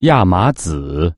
亚麻籽。